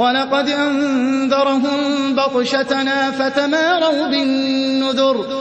وَلَقَدْ أَنذَرَهُم بَطْشَتَنَا فَتَمَارَوْا بِالنُّذُرِ